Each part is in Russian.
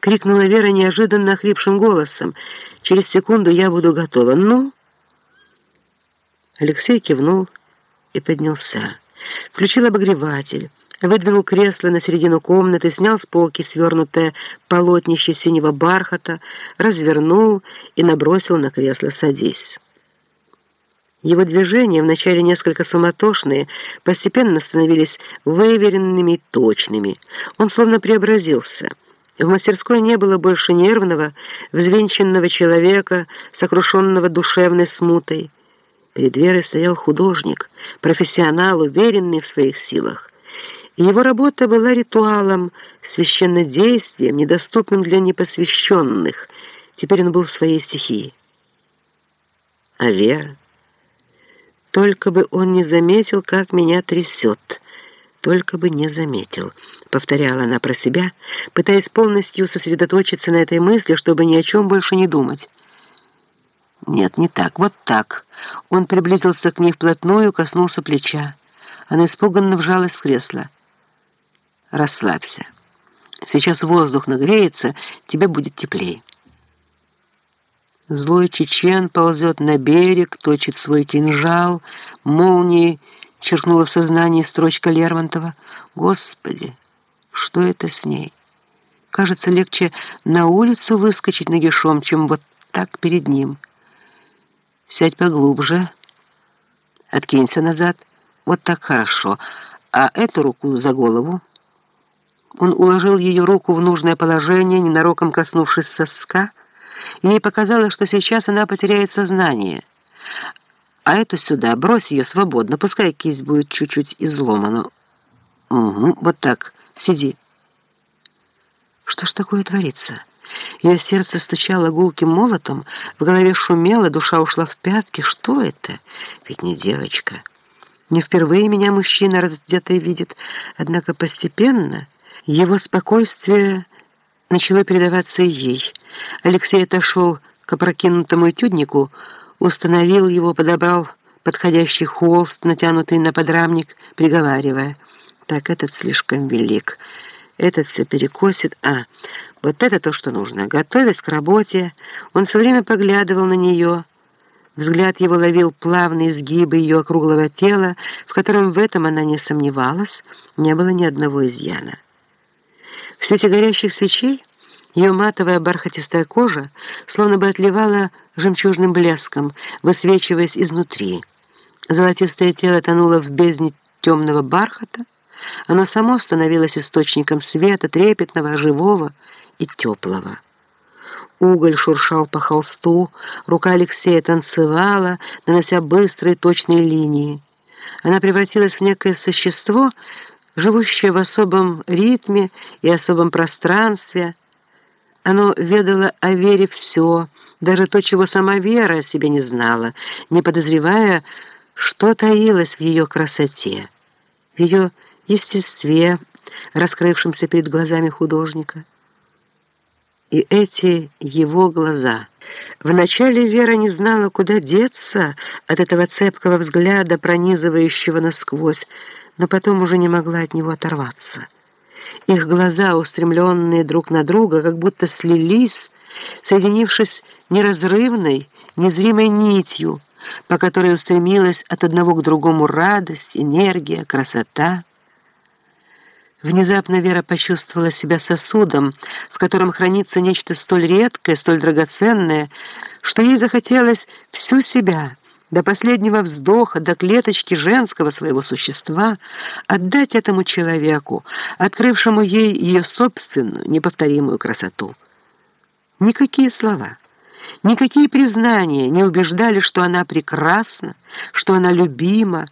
— крикнула Вера неожиданно охрипшим голосом. «Через секунду я буду готова. Ну?» Алексей кивнул и поднялся. Включил обогреватель, выдвинул кресло на середину комнаты, снял с полки свернутое полотнище синего бархата, развернул и набросил на кресло «Садись». Его движения, вначале несколько суматошные, постепенно становились выверенными и точными. Он словно преобразился — в мастерской не было больше нервного, взвинченного человека, сокрушенного душевной смутой. Перед Верой стоял художник, профессионал, уверенный в своих силах. И его работа была ритуалом, священнодействием, недоступным для непосвященных. Теперь он был в своей стихии. А Вера? Только бы он не заметил, как меня трясет только бы не заметил», — повторяла она про себя, пытаясь полностью сосредоточиться на этой мысли, чтобы ни о чем больше не думать. «Нет, не так, вот так». Он приблизился к ней вплотную, коснулся плеча. Она испуганно вжалась в кресло. «Расслабься. Сейчас воздух нагреется, тебе будет теплее». Злой чечен ползет на берег, точит свой кинжал, молнией черкнула в сознании строчка Лермонтова. «Господи, что это с ней? Кажется, легче на улицу выскочить нагишом, чем вот так перед ним. Сядь поглубже, откинься назад, вот так хорошо, а эту руку за голову». Он уложил ее руку в нужное положение, ненароком коснувшись соска, ей показалось, что сейчас она потеряет сознание — а эту сюда, брось ее свободно, пускай кисть будет чуть-чуть изломана. Угу, вот так, сиди. Что ж такое творится? Ее сердце стучало гулким молотом, в голове шумело, душа ушла в пятки. Что это? Ведь не девочка. Не впервые меня мужчина раздетый видит, однако постепенно его спокойствие начало передаваться и ей. Алексей отошел к опрокинутому этюднику, установил его, подобрал подходящий холст, натянутый на подрамник, приговаривая. Так, этот слишком велик. Этот все перекосит. А, вот это то, что нужно. Готовясь к работе, он все время поглядывал на нее. Взгляд его ловил плавные изгибы ее округлого тела, в котором в этом она не сомневалась, не было ни одного изъяна. В свете горящих свечей ее матовая бархатистая кожа словно бы отливала жемчужным блеском, высвечиваясь изнутри. Золотистое тело тонуло в бездне темного бархата. Оно само становилось источником света, трепетного, живого и теплого. Уголь шуршал по холсту, рука Алексея танцевала, нанося быстрые точные линии. Она превратилась в некое существо, живущее в особом ритме и особом пространстве, оно ведало о Вере все, даже то, чего сама Вера о себе не знала, не подозревая, что таилось в ее красоте, в ее естестве, раскрывшемся перед глазами художника. И эти его глаза. Вначале Вера не знала, куда деться от этого цепкого взгляда, пронизывающего насквозь, но потом уже не могла от него оторваться. Их глаза, устремленные друг на друга, как будто слились, соединившись неразрывной, незримой нитью, по которой устремилась от одного к другому радость, энергия, красота. Внезапно Вера почувствовала себя сосудом, в котором хранится нечто столь редкое, столь драгоценное, что ей захотелось всю себя — до последнего вздоха, до клеточки женского своего существа, отдать этому человеку, открывшему ей ее собственную неповторимую красоту. Никакие слова, никакие признания не убеждали, что она прекрасна, что она любима,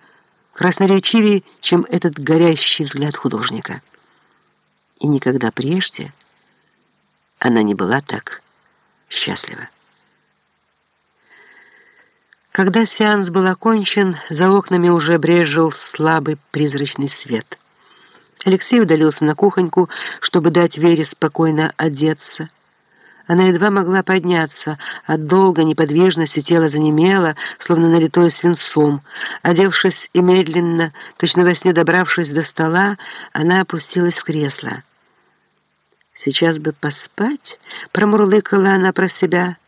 красноречивее, чем этот горящий взгляд художника. И никогда прежде она не была так счастлива. Когда сеанс был окончен, за окнами уже брежил слабый призрачный свет. Алексей удалился на кухоньку, чтобы дать Вере спокойно одеться. Она едва могла подняться. От долгой неподвижности тело занемело, словно налитое свинцом. Одевшись и медленно, точно во сне добравшись до стола, она опустилась в кресло. Сейчас бы поспать, промурлыкала она про себя,